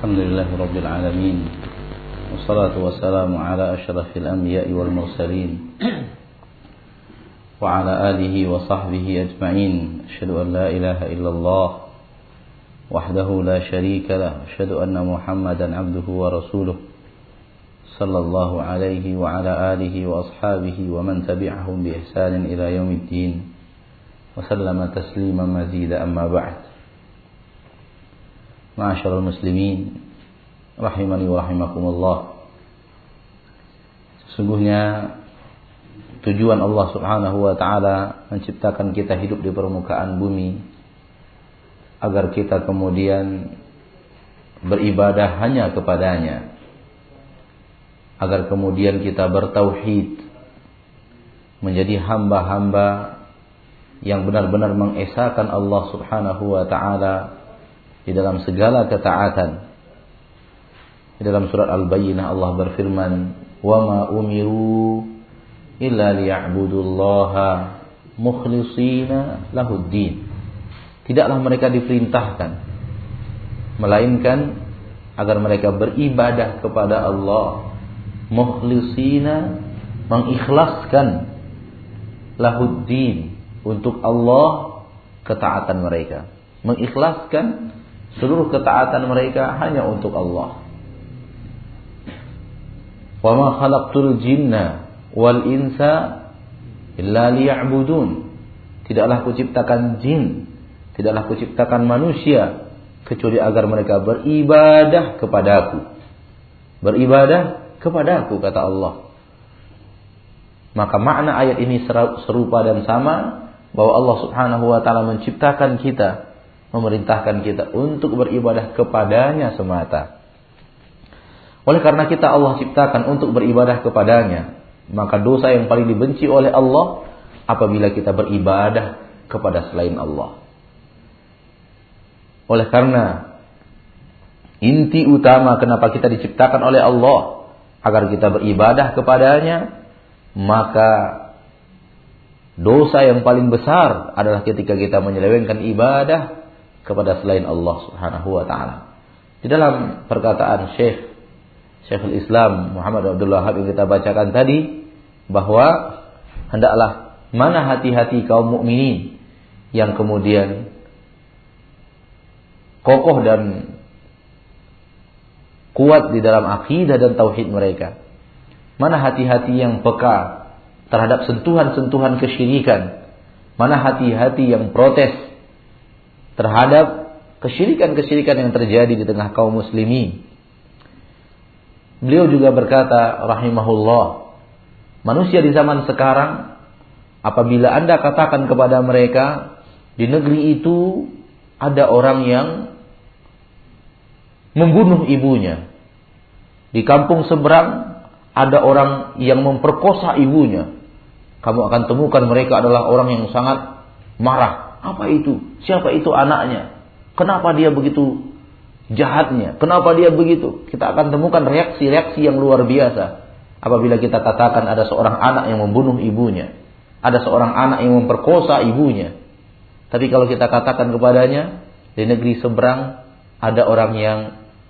الحمد لله رب العالمين والصلاة والسلام على أشرف الأنبياء والمرسلين وعلى آله وصحبه أجمعين. أشهد أن لا إله إلا الله وحده لا شريك له أشهد أن محمدا عبده ورسوله صلى الله عليه وعلى آله وأصحابه ومن تبعهم بإحسان إلى يوم الدين وسلم تسليما مزيدا أما بعد. Ma'asyiral muslimin rahimani wa rahimakumullah. Sesungguhnya tujuan Allah Subhanahu wa taala menciptakan kita hidup di permukaan bumi agar kita kemudian beribadah hanya kepadanya. Agar kemudian kita bertauhid menjadi hamba-hamba yang benar-benar mengesahkan Allah Subhanahu wa taala di dalam segala ketaatan. Di dalam surat Al-Bayyinah Allah berfirman, "Wa ma umiru illa liya'budullaha mukhlishina lahuddin." Tidaklah mereka diperintahkan melainkan agar mereka beribadah kepada Allah mukhlishina mengikhlaskan lahuddin untuk Allah ketaatan mereka mengikhlaskan Seluruh ketaatan mereka hanya untuk Allah. Wa ma khalaqtul jinna wal insa illa liya'budun. Tidaklah kuciptakan jin, tidaklah kuciptakan manusia kecuali agar mereka beribadah kepadaku. Beribadah kepadaku kata Allah. Maka makna ayat ini serupa dan sama bahwa Allah Subhanahu wa taala menciptakan kita memerintahkan kita untuk beribadah kepadanya semata. Oleh karena kita Allah ciptakan untuk beribadah kepadanya, maka dosa yang paling dibenci oleh Allah apabila kita beribadah kepada selain Allah. Oleh karena inti utama kenapa kita diciptakan oleh Allah agar kita beribadah kepadanya, maka dosa yang paling besar adalah ketika kita menyelewengkan ibadah kepada selain Allah Subhanahu wa taala. Di dalam perkataan Syekh Syekhul Islam Muhammad Abdul Wahab yang kita bacakan tadi bahwa hendaklah mana hati-hati kaum mukminin yang kemudian kokoh dan kuat di dalam akidah dan tauhid mereka. Mana hati-hati yang peka terhadap sentuhan-sentuhan kesyirikan. Mana hati-hati yang protes terhadap kesyirikan-kesyirikan yang terjadi di tengah kaum muslimin. Beliau juga berkata rahimahullah, manusia di zaman sekarang apabila Anda katakan kepada mereka di negeri itu ada orang yang membunuh ibunya. Di kampung seberang ada orang yang memperkosa ibunya. Kamu akan temukan mereka adalah orang yang sangat marah, apa itu? Siapa itu anaknya? Kenapa dia begitu jahatnya? Kenapa dia begitu? Kita akan temukan reaksi-reaksi yang luar biasa. Apabila kita katakan ada seorang anak yang membunuh ibunya. Ada seorang anak yang memperkosa ibunya. Tapi kalau kita katakan kepadanya, di negeri seberang ada orang yang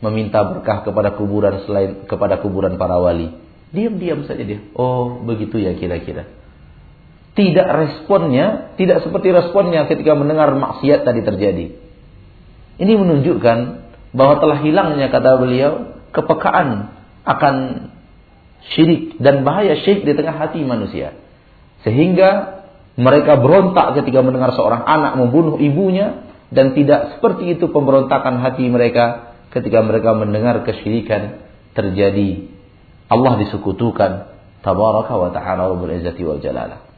meminta berkah kepada kuburan selain kepada kuburan para wali. Diam-diam saja dia. Oh, begitu ya kira-kira tidak responnya, tidak seperti responnya ketika mendengar maksiat tadi terjadi. Ini menunjukkan bahwa telah hilangnya kata beliau kepekaan akan syirik dan bahaya syirik di tengah hati manusia. Sehingga mereka berontak ketika mendengar seorang anak membunuh ibunya dan tidak seperti itu pemberontakan hati mereka ketika mereka mendengar kesyirikan terjadi. Allah disekutukan tabaraka wa ta'ala wa izzati wal jalalah.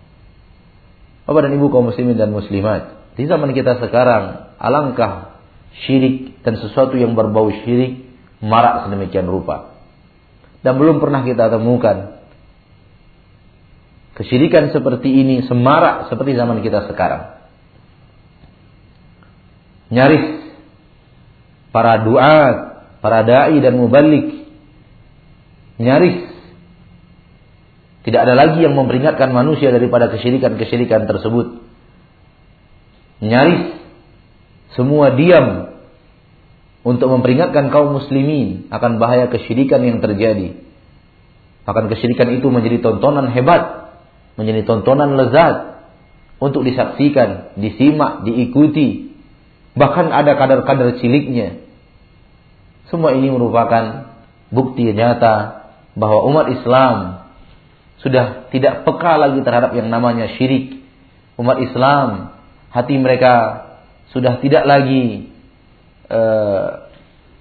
Bapak dan Ibu kaum muslimin dan muslimat, di zaman kita sekarang alangkah syirik dan sesuatu yang berbau syirik marak sedemikian rupa. Dan belum pernah kita temukan kesyirikan seperti ini semarak seperti zaman kita sekarang. Nyaris para duat, para dai dan mubalik nyaris tidak ada lagi yang memperingatkan manusia daripada kesyirikan-kesyirikan tersebut. Nyaris semua diam untuk memperingatkan kaum muslimin akan bahaya kesyirikan yang terjadi. Akan kesyirikan itu menjadi tontonan hebat, menjadi tontonan lezat untuk disaksikan, disimak, diikuti. Bahkan ada kadar-kadar ciliknya. Semua ini merupakan bukti nyata bahwa umat Islam sudah tidak peka lagi terhadap yang namanya syirik. Umat Islam hati mereka sudah tidak lagi uh,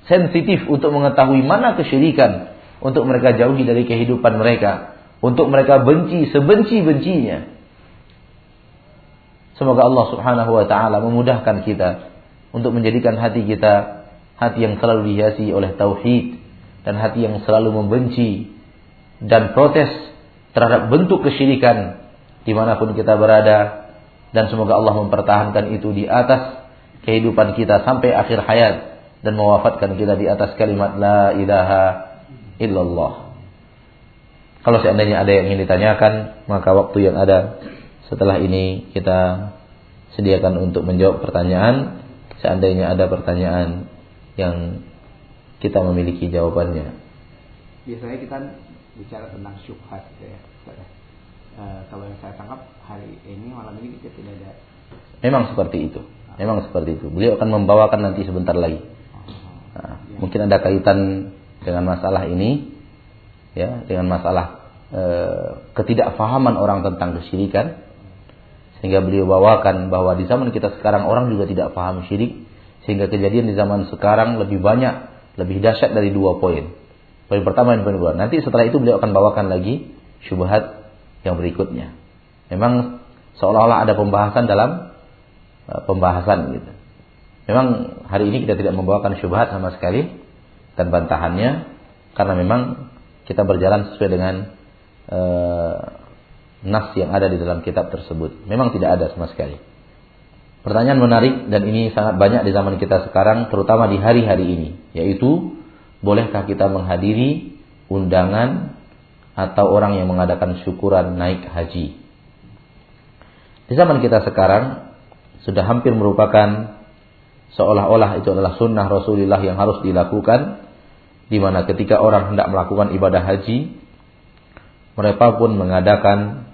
sensitif untuk mengetahui mana kesyirikan untuk mereka jauhi dari kehidupan mereka, untuk mereka benci sebenci-bencinya. Semoga Allah Subhanahu wa taala memudahkan kita untuk menjadikan hati kita hati yang selalu dihiasi oleh tauhid dan hati yang selalu membenci dan protes terhadap bentuk kesyirikan di mana pun kita berada dan semoga Allah mempertahankan itu di atas kehidupan kita sampai akhir hayat dan mewafatkan kita di atas kalimat la ilaha illallah. Kalau seandainya ada yang ingin ditanyakan, maka waktu yang ada setelah ini kita sediakan untuk menjawab pertanyaan. Seandainya ada pertanyaan yang kita memiliki jawabannya. Biasanya kita bicara tentang syubhat gitu ya. E, kalau yang saya tangkap hari ini malam ini kita tidak ada. Memang seperti itu. Memang seperti itu. Beliau akan membawakan nanti sebentar lagi. Nah, ya. Mungkin ada kaitan dengan masalah ini, ya, dengan masalah e, ketidakfahaman orang tentang kesyirikan, sehingga beliau bawakan bahwa di zaman kita sekarang orang juga tidak paham syirik, sehingga kejadian di zaman sekarang lebih banyak, lebih dahsyat dari dua poin. Poin pertama dan poin kedua. Nanti setelah itu beliau akan bawakan lagi syubhat yang berikutnya. Memang seolah-olah ada pembahasan dalam uh, pembahasan gitu. Memang hari ini kita tidak membawakan syubhat sama sekali dan bantahannya karena memang kita berjalan sesuai dengan uh, nas yang ada di dalam kitab tersebut. Memang tidak ada sama sekali. Pertanyaan menarik dan ini sangat banyak di zaman kita sekarang terutama di hari-hari ini yaitu bolehkah kita menghadiri undangan atau orang yang mengadakan syukuran naik haji. Di zaman kita sekarang sudah hampir merupakan seolah-olah itu adalah sunnah Rasulullah yang harus dilakukan di mana ketika orang hendak melakukan ibadah haji mereka pun mengadakan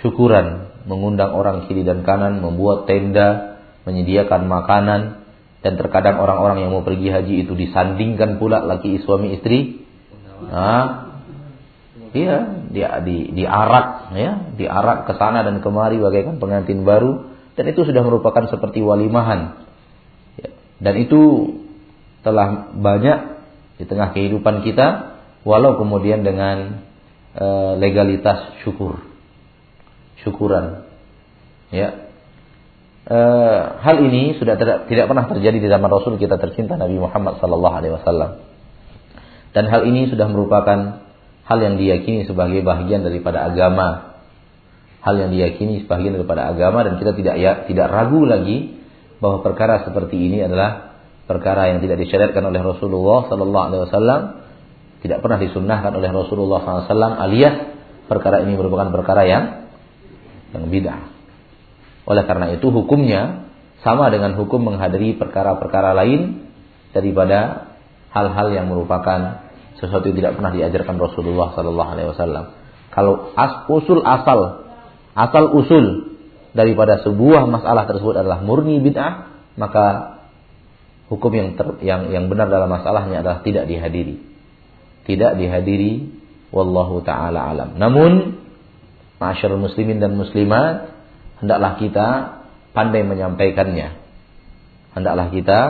syukuran mengundang orang kiri dan kanan, membuat tenda, menyediakan makanan, dan terkadang orang-orang yang mau pergi haji itu disandingkan pula laki suami istri. Nah, iya, dia di diarak ya, diarak ke sana dan kemari bagaikan pengantin baru dan itu sudah merupakan seperti walimahan. Ya, dan itu telah banyak di tengah kehidupan kita walau kemudian dengan e, legalitas syukur syukuran. Ya. E, hal ini sudah tidak, tidak pernah terjadi di zaman Rasul kita tercinta Nabi Muhammad sallallahu alaihi wasallam. Dan hal ini sudah merupakan hal yang diyakini sebagai bagian daripada agama. Hal yang diyakini sebagian daripada agama dan kita tidak ya, tidak ragu lagi bahwa perkara seperti ini adalah perkara yang tidak disyariatkan oleh Rasulullah sallallahu alaihi wasallam, tidak pernah disunnahkan oleh Rasulullah SAW alias perkara ini merupakan perkara yang yang bid'ah. Oleh karena itu hukumnya sama dengan hukum menghadiri perkara-perkara lain daripada hal-hal yang merupakan sesuatu yang tidak pernah diajarkan Rasulullah Sallallahu Alaihi Wasallam. Kalau as, usul asal asal usul daripada sebuah masalah tersebut adalah murni bid'ah, maka hukum yang ter, yang yang benar dalam masalahnya adalah tidak dihadiri. Tidak dihadiri wallahu taala alam. Namun masyarakat muslimin dan muslimat, hendaklah kita pandai menyampaikannya. Hendaklah kita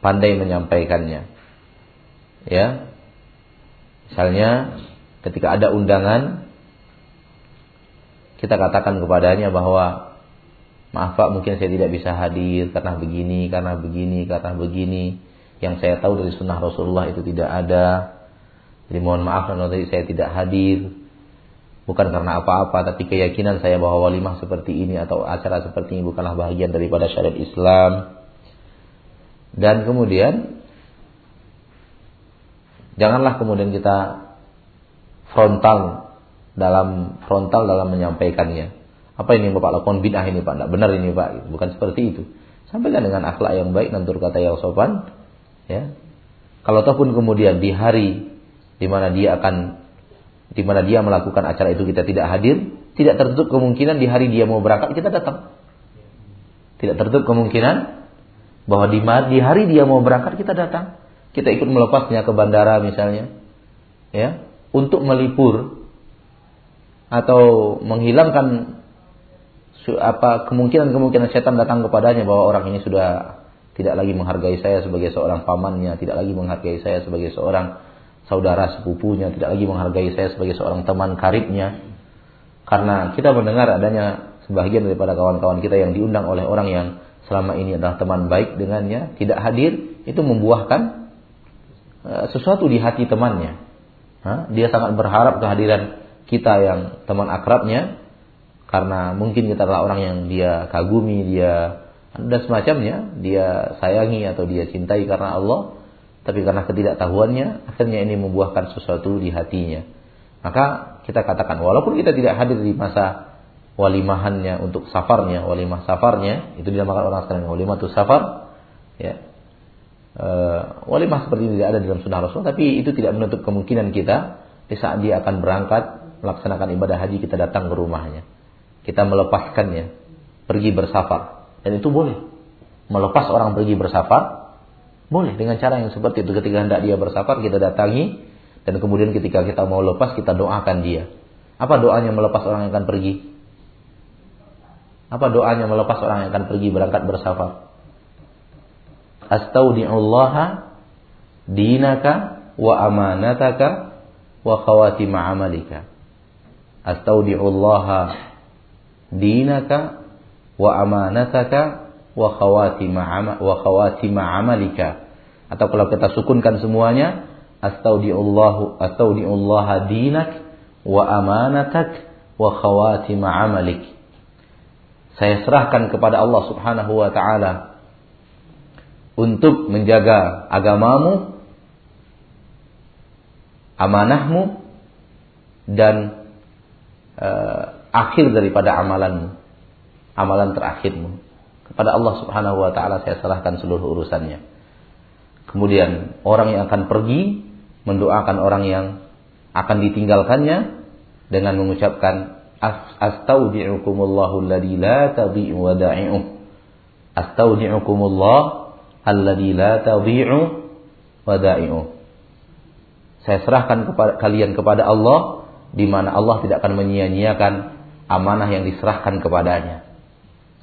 pandai menyampaikannya. Ya. Misalnya ketika ada undangan kita katakan kepadanya bahwa maaf Pak mungkin saya tidak bisa hadir karena begini, karena begini, karena begini. Yang saya tahu dari sunnah Rasulullah itu tidak ada. Jadi mohon maaf kalau saya tidak hadir bukan karena apa-apa tapi keyakinan saya bahwa walimah seperti ini atau acara seperti ini bukanlah bagian daripada syariat Islam. Dan kemudian janganlah kemudian kita frontal dalam frontal dalam menyampaikannya. Apa ini Bapak? Lakukan bid'ah ini Pak? Tidak benar ini Pak. Bukan seperti itu. Sampaikan dengan akhlak yang baik dan kata yang sopan. Ya. Kalau ataupun kemudian di hari di mana dia akan di mana dia melakukan acara itu kita tidak hadir, tidak tertutup kemungkinan di hari dia mau berangkat kita datang. Tidak tertutup kemungkinan bahwa di, di hari dia mau berangkat kita datang. Kita ikut melepasnya ke bandara misalnya. Ya, untuk melipur atau menghilangkan apa kemungkinan-kemungkinan setan datang kepadanya bahwa orang ini sudah tidak lagi menghargai saya sebagai seorang pamannya, tidak lagi menghargai saya sebagai seorang saudara sepupunya, tidak lagi menghargai saya sebagai seorang teman karibnya. Karena kita mendengar adanya sebagian daripada kawan-kawan kita yang diundang oleh orang yang selama ini adalah teman baik dengannya, tidak hadir, itu membuahkan uh, sesuatu di hati temannya. Dia sangat berharap kehadiran kita yang teman akrabnya karena mungkin kita adalah orang yang dia kagumi, dia dan semacamnya, dia sayangi atau dia cintai karena Allah, tapi karena ketidaktahuannya akhirnya ini membuahkan sesuatu di hatinya. Maka kita katakan walaupun kita tidak hadir di masa walimahannya untuk safarnya, walimah safarnya, itu dinamakan orang sekarang walimah itu safar, ya. E, walimah seperti ini tidak ada dalam sunnah Rasul, tapi itu tidak menutup kemungkinan kita di saat dia akan berangkat melaksanakan ibadah haji kita datang ke rumahnya. Kita melepaskannya pergi bersafar dan itu boleh. Melepas orang pergi bersafar boleh dengan cara yang seperti itu ketika hendak dia bersafar kita datangi dan kemudian ketika kita mau lepas kita doakan dia. Apa doanya melepas orang yang akan pergi? Apa doanya melepas orang yang akan pergi berangkat bersafar? Astaudi'ullaha dinaka wa amanataka wa khawatima amalika astaudi'ullaha dinaka wa amanataka wa khawatima wa khawatima amalika atau kalau kita sukunkan semuanya astaudi'ullahu astaudi'ullaha dinak wa amanatak wa khawatima amalik saya serahkan kepada Allah Subhanahu wa taala untuk menjaga agamamu amanahmu dan uh, akhir daripada amalanmu, amalan terakhirmu. Kepada Allah Subhanahu wa taala saya serahkan seluruh urusannya. Kemudian orang yang akan pergi mendoakan orang yang akan ditinggalkannya dengan mengucapkan astaudi'ukumullahu alladzi la tadhi'u wada'i'uh. Astaudi'ukumullah alladzi la tadhi'u wada'i'uh. Saya serahkan kepada kalian kepada Allah di mana Allah tidak akan menyia-nyiakan amanah yang diserahkan kepadanya.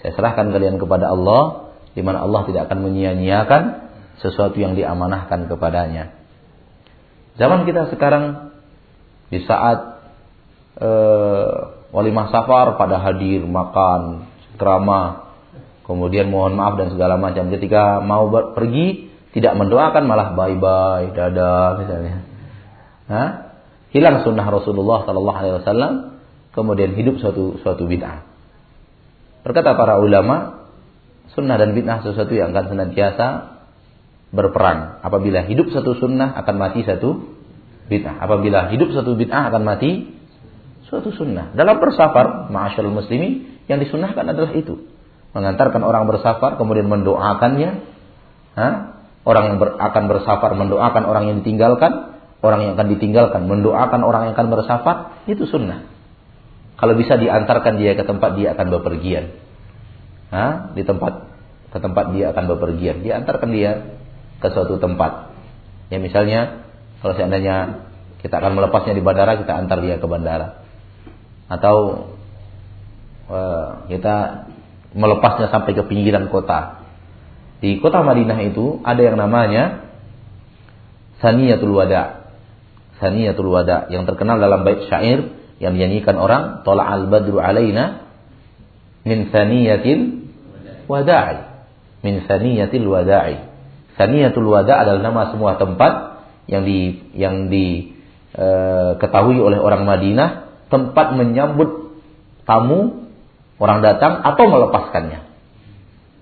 Saya serahkan kalian kepada Allah di mana Allah tidak akan menyia-nyiakan sesuatu yang diamanahkan kepadanya. Zaman kita sekarang di saat e, walimah safar pada hadir makan drama kemudian mohon maaf dan segala macam ketika mau pergi tidak mendoakan malah bye bye dadah misalnya Hah? hilang sunnah Rasulullah Sallallahu Alaihi Wasallam, kemudian hidup suatu suatu bid'ah. Berkata para ulama, sunnah dan bid'ah sesuatu yang akan senantiasa berperang. Apabila hidup satu sunnah akan mati satu bid'ah. Apabila hidup satu bid'ah akan mati suatu sunnah. Dalam bersafar, ma'asyarul muslimi, yang disunnahkan adalah itu. Mengantarkan orang bersafar, kemudian mendoakannya. Ha? Orang yang ber, akan bersafar mendoakan orang yang ditinggalkan orang yang akan ditinggalkan, mendoakan orang yang akan bersafar, itu sunnah. Kalau bisa diantarkan dia ke tempat dia akan bepergian. Hah? Di tempat ke tempat dia akan bepergian, diantarkan dia ke suatu tempat. Ya misalnya kalau seandainya kita akan melepasnya di bandara, kita antar dia ke bandara. Atau uh, kita melepasnya sampai ke pinggiran kota. Di kota Madinah itu ada yang namanya Saniyatul Wada. Saniyatul Wada yang terkenal dalam bait syair yang dinyanyikan orang Tola al badru alaina min saniyatil wada'i. Min saniyatil wada'i. Saniyatul Wada adalah nama semua tempat yang di yang diketahui e, oleh orang Madinah tempat menyambut tamu orang datang atau melepaskannya.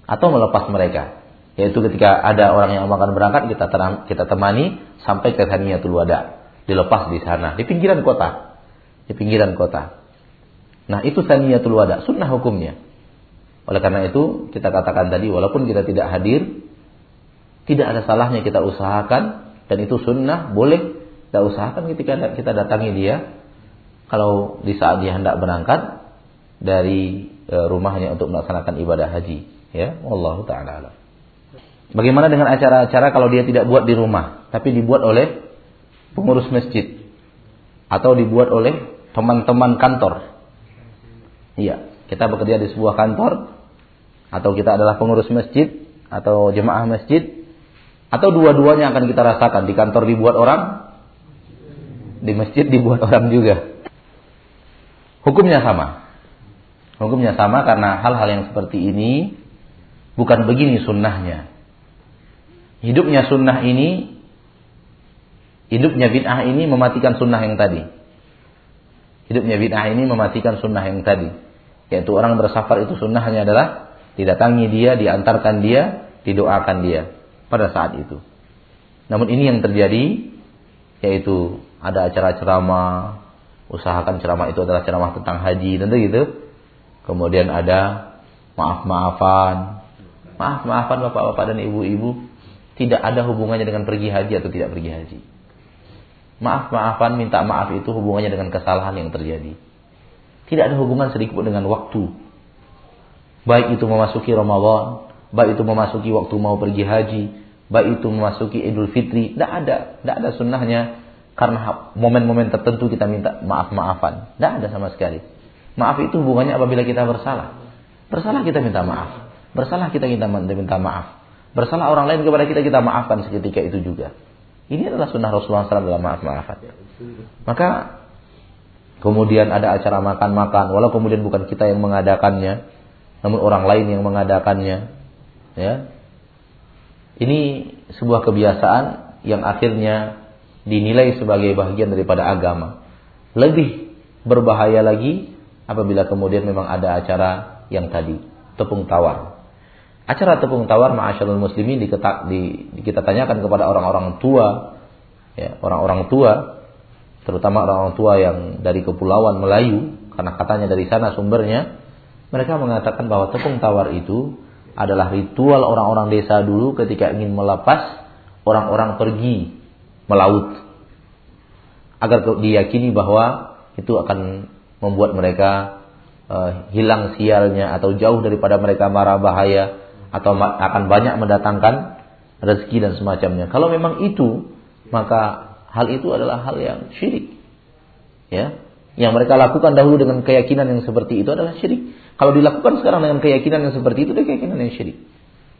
Atau melepas mereka. Yaitu ketika ada orang yang akan berangkat kita kita temani sampai ke Saniyatul Wada. Dilepas di sana di pinggiran kota di pinggiran kota. Nah itu saniyatul wada sunnah hukumnya. Oleh karena itu kita katakan tadi walaupun kita tidak hadir, tidak ada salahnya kita usahakan dan itu sunnah boleh kita usahakan ketika kita datangi dia. Kalau di saat dia hendak berangkat dari e, rumahnya untuk melaksanakan ibadah haji ya Allah taala Bagaimana dengan acara-acara kalau dia tidak buat di rumah tapi dibuat oleh pengurus masjid? Atau dibuat oleh teman-teman kantor Iya, kita bekerja di sebuah kantor atau kita adalah pengurus masjid atau jemaah masjid atau dua-duanya akan kita rasakan di kantor dibuat orang di masjid dibuat orang juga. Hukumnya sama. Hukumnya sama karena hal-hal yang seperti ini bukan begini sunnahnya. Hidupnya sunnah ini hidupnya bid'ah ini mematikan sunnah yang tadi. Hidupnya bid'ah ini mematikan sunnah yang tadi. Yaitu orang bersafar itu sunnahnya adalah didatangi dia, diantarkan dia, didoakan dia pada saat itu. Namun ini yang terjadi yaitu ada acara ceramah, usahakan ceramah itu adalah ceramah tentang haji, tentu gitu. Kemudian ada maaf-maafan. Maaf-maafan bapak-bapak dan ibu-ibu tidak ada hubungannya dengan pergi haji atau tidak pergi haji. Maaf-maafan, minta maaf itu hubungannya dengan kesalahan yang terjadi. Tidak ada hubungan sedikit pun dengan waktu. Baik itu memasuki Ramadan, baik itu memasuki waktu mau pergi haji, baik itu memasuki Idul Fitri, tidak ada, tidak ada sunnahnya karena momen-momen tertentu kita minta maaf-maafan. Tidak ada sama sekali. Maaf itu hubungannya apabila kita bersalah. Bersalah kita minta maaf. Bersalah kita minta, minta maaf. Bersalah orang lain kepada kita kita maafkan seketika itu juga. Ini adalah sunnah Rasulullah SAW dalam maaf-maafan. Maka kemudian ada acara makan-makan, walau kemudian bukan kita yang mengadakannya, namun orang lain yang mengadakannya. Ya, ini sebuah kebiasaan yang akhirnya dinilai sebagai bagian daripada agama. Lebih berbahaya lagi apabila kemudian memang ada acara yang tadi, tepung tawar. Acara tepung tawar ma'asyarul muslimin diketak, di, kita tanyakan kepada orang-orang tua, ya, orang-orang tua, terutama orang-orang tua yang dari kepulauan Melayu, karena katanya dari sana sumbernya, mereka mengatakan bahwa tepung tawar itu adalah ritual orang-orang desa dulu ketika ingin melepas orang-orang pergi melaut. Agar diyakini bahwa itu akan membuat mereka uh, hilang sialnya atau jauh daripada mereka marah bahaya atau akan banyak mendatangkan rezeki dan semacamnya. Kalau memang itu, maka hal itu adalah hal yang syirik. Ya, yang mereka lakukan dahulu dengan keyakinan yang seperti itu adalah syirik. Kalau dilakukan sekarang dengan keyakinan yang seperti itu, itu keyakinan yang syirik.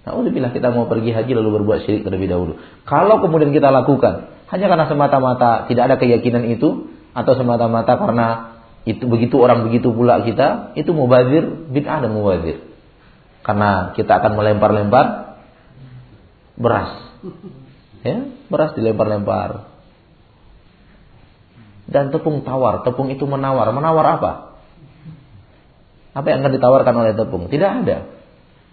Nah, bila kita mau pergi haji lalu berbuat syirik terlebih dahulu. Kalau kemudian kita lakukan hanya karena semata-mata tidak ada keyakinan itu atau semata-mata karena itu begitu orang begitu pula kita, itu mubazir bid'ah dan mubazir. Karena kita akan melempar-lempar beras. Ya, beras dilempar-lempar. Dan tepung tawar, tepung itu menawar. Menawar apa? Apa yang akan ditawarkan oleh tepung? Tidak ada.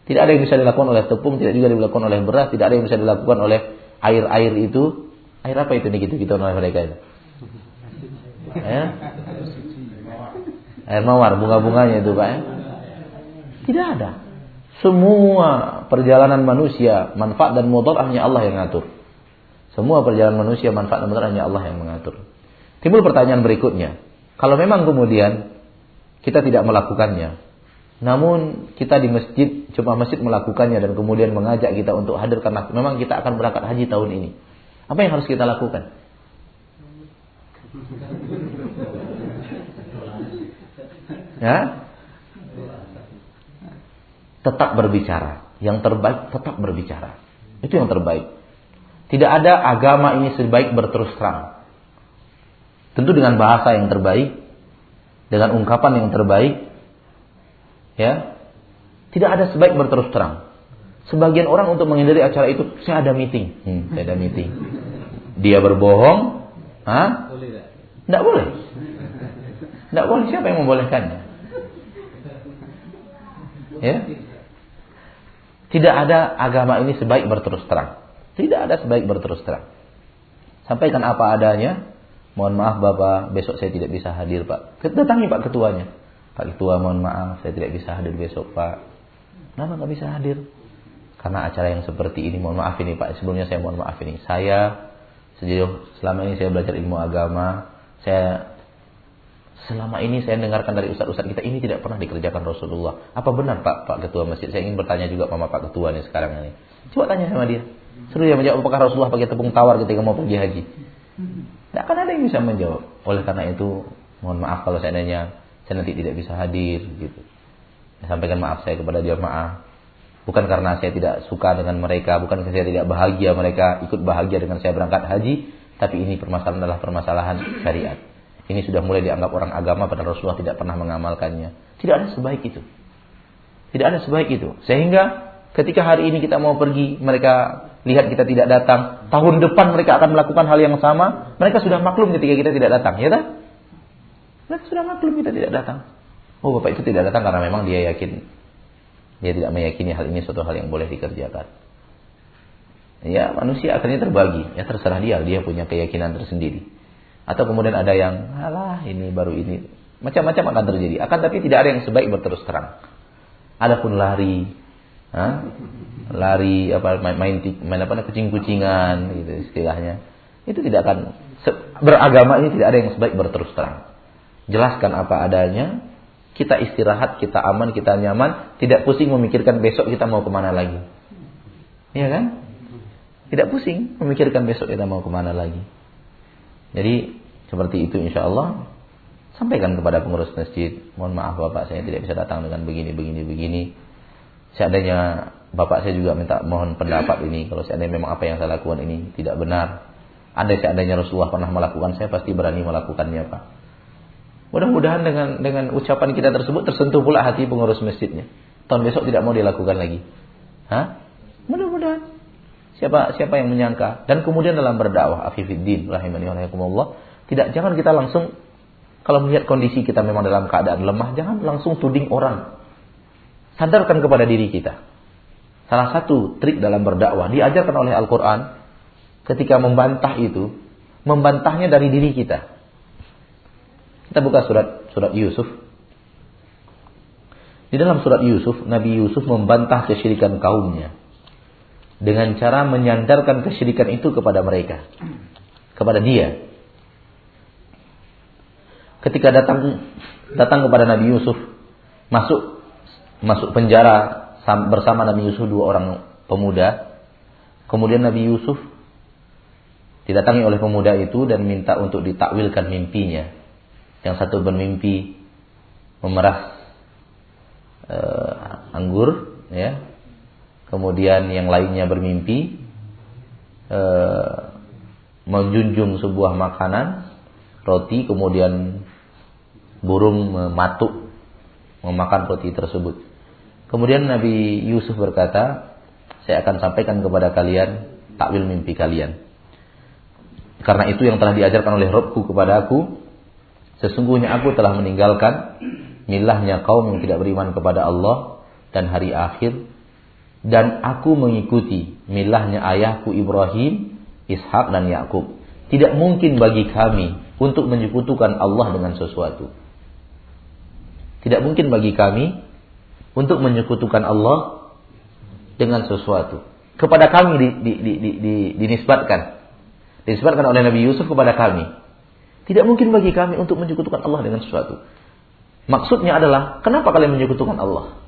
Tidak ada yang bisa dilakukan oleh tepung, tidak juga dilakukan oleh beras, tidak ada yang bisa dilakukan oleh air-air itu. Air apa itu nih gitu-gitu oleh mereka itu? Ya? Air mawar, bunga-bunganya itu Pak ya? Tidak ada. Semua perjalanan manusia, manfaat dan mudarat hanya Allah yang mengatur. Semua perjalanan manusia, manfaat dan mudarat hanya Allah yang mengatur. Timbul pertanyaan berikutnya. Kalau memang kemudian kita tidak melakukannya, namun kita di masjid, cuma masjid melakukannya dan kemudian mengajak kita untuk hadir karena memang kita akan berangkat haji tahun ini. Apa yang harus kita lakukan? Ya, tetap berbicara. Yang terbaik tetap berbicara. Itu yang terbaik. Tidak ada agama ini sebaik berterus terang. Tentu dengan bahasa yang terbaik, dengan ungkapan yang terbaik, ya, tidak ada sebaik berterus terang. Sebagian orang untuk menghindari acara itu, saya ada meeting, hmm, saya ada meeting. Dia berbohong, ah? Tidak boleh. Tidak boleh. Siapa yang membolehkannya? Ya, tidak ada agama ini sebaik berterus terang. Tidak ada sebaik berterus terang. Sampaikan apa adanya. Mohon maaf Bapak, besok saya tidak bisa hadir Pak. Datangi Pak Ketuanya. Pak Ketua mohon maaf, saya tidak bisa hadir besok Pak. Kenapa nggak bisa hadir? Karena acara yang seperti ini, mohon maaf ini Pak, sebelumnya saya mohon maaf ini. Saya sejauh selama ini saya belajar ilmu agama, saya selama ini saya dengarkan dari ustadz-ustadz kita ini tidak pernah dikerjakan Rasulullah. Apa benar Pak Pak Ketua Masjid? Saya ingin bertanya juga sama Pak Ketua nih sekarang ini. Coba tanya sama dia. Seru ya menjawab apakah Rasulullah pakai tepung tawar ketika mau pergi haji? Tidak akan ada yang bisa menjawab. Oleh karena itu, mohon maaf kalau seandainya saya nanti tidak bisa hadir gitu. Saya sampaikan maaf saya kepada jamaah Bukan karena saya tidak suka dengan mereka, bukan karena saya tidak bahagia mereka ikut bahagia dengan saya berangkat haji, tapi ini permasalahan adalah permasalahan syariat. Ini sudah mulai dianggap orang agama pada Rasulullah tidak pernah mengamalkannya. Tidak ada sebaik itu. Tidak ada sebaik itu. Sehingga ketika hari ini kita mau pergi, mereka lihat kita tidak datang, tahun depan mereka akan melakukan hal yang sama, mereka sudah maklum ketika kita tidak datang, ya kan? Mereka sudah maklum kita tidak datang. Oh, Bapak itu tidak datang karena memang dia yakin dia tidak meyakini hal ini suatu hal yang boleh dikerjakan. Ya manusia akhirnya terbagi. Ya terserah dia, dia punya keyakinan tersendiri. Atau kemudian ada yang, alah ini baru ini. Macam-macam akan terjadi. Akan tapi tidak ada yang sebaik berterus terang. Adapun lari, ha? lari apa main main, main apa kucing-kucingan gitu istilahnya. Itu tidak akan beragama ini tidak ada yang sebaik berterus terang. Jelaskan apa adanya, kita istirahat, kita aman, kita nyaman, tidak pusing memikirkan besok kita mau ke mana lagi. Iya kan? Tidak pusing memikirkan besok kita mau ke mana lagi. Jadi seperti itu insya Allah sampaikan kepada pengurus masjid. Mohon maaf bapak saya tidak bisa datang dengan begini, begini, begini. Seandainya bapak saya juga minta mohon pendapat ini. Kalau seandainya memang apa yang saya lakukan ini tidak benar. Andai seandainya Rasulullah pernah melakukan, saya pasti berani melakukannya pak. Mudah-mudahan dengan dengan ucapan kita tersebut tersentuh pula hati pengurus masjidnya. Tahun besok tidak mau dilakukan lagi. Hah? Mudah-mudahan. Siapa siapa yang menyangka? Dan kemudian dalam berdakwah, afifiddin rahimani wa tidak jangan kita langsung kalau melihat kondisi kita memang dalam keadaan lemah, jangan langsung tuding orang. Sadarkan kepada diri kita. Salah satu trik dalam berdakwah diajarkan oleh Al-Qur'an ketika membantah itu, membantahnya dari diri kita. Kita buka surat surat Yusuf. Di dalam surat Yusuf, Nabi Yusuf membantah kesyirikan kaumnya dengan cara menyandarkan kesyirikan itu kepada mereka, kepada dia. Ketika datang datang kepada Nabi Yusuf, masuk masuk penjara bersama Nabi Yusuf dua orang pemuda. Kemudian Nabi Yusuf didatangi oleh pemuda itu dan minta untuk ditakwilkan mimpinya. Yang satu bermimpi memerah uh, anggur, ya. Kemudian yang lainnya bermimpi uh, menjunjung sebuah makanan, roti, kemudian burung mematuk memakan roti tersebut. Kemudian Nabi Yusuf berkata, saya akan sampaikan kepada kalian takwil mimpi kalian. Karena itu yang telah diajarkan oleh Robku kepada aku, Sesungguhnya aku telah meninggalkan milahnya kaum yang tidak beriman kepada Allah dan hari akhir dan aku mengikuti milahnya ayahku Ibrahim, Ishak dan Yakub. Tidak mungkin bagi kami untuk menyekutukan Allah dengan sesuatu. Tidak mungkin bagi kami untuk menyekutukan Allah dengan sesuatu. Kepada kami di, di, di, di, di, dinisbatkan. Dinisbatkan oleh Nabi Yusuf kepada kami. Tidak mungkin bagi kami untuk menyekutukan Allah dengan sesuatu. Maksudnya adalah, kenapa kalian menyekutukan Allah?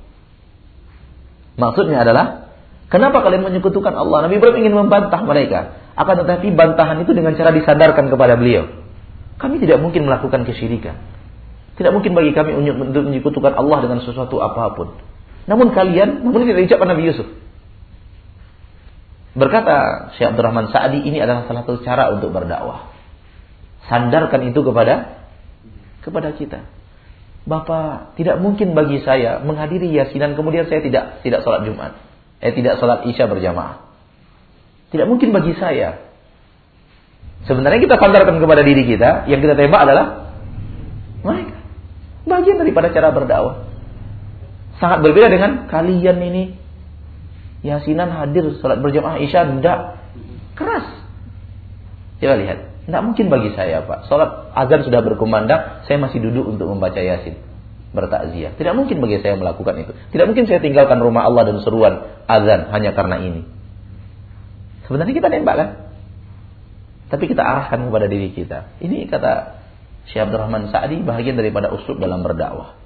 Maksudnya adalah, kenapa kalian menyekutukan Allah? Nabi Ibrahim ingin membantah mereka. Akan tetapi bantahan itu dengan cara disadarkan kepada beliau. Kami tidak mungkin melakukan kesyirikan. Tidak mungkin bagi kami untuk menyekutukan Allah dengan sesuatu apa pun. Namun kalian, namun tidak diucapkan Nabi Yusuf. Berkata Syekh Abdurrahman Sa'adi ini adalah salah satu cara untuk berdakwah. Sandarkan itu kepada kepada kita. Bapak, tidak mungkin bagi saya menghadiri yasinan kemudian saya tidak tidak sholat Jumat. Eh tidak sholat Isya berjamaah. Tidak mungkin bagi saya. Sebenarnya kita sandarkan kepada diri kita, yang kita tembak adalah. Bagian daripada cara berdakwah. Sangat berbeda dengan kalian ini yasinan hadir sholat berjamaah Isya tidak keras. Coba lihat. Tidak mungkin bagi saya Pak. Sholat azan sudah berkumandang, saya masih duduk untuk membaca Yasin. bertakziah. Tidak mungkin bagi saya melakukan itu. Tidak mungkin saya tinggalkan rumah Allah dan seruan azan hanya karena ini. Sebenarnya kita nembak kan? Tapi kita arahkan kepada diri kita. Ini kata Syekh Abdurrahman Sa'di bahagian daripada usul dalam berdakwah.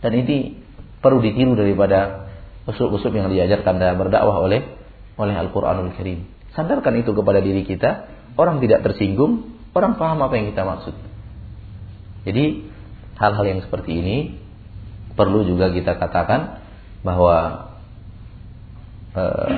Dan ini perlu ditiru daripada usul-usul yang diajarkan dalam berdakwah oleh oleh Al-Qur'anul Karim. Sadarkan itu kepada diri kita, orang tidak tersinggung, orang paham apa yang kita maksud. Jadi hal-hal yang seperti ini perlu juga kita katakan bahwa uh,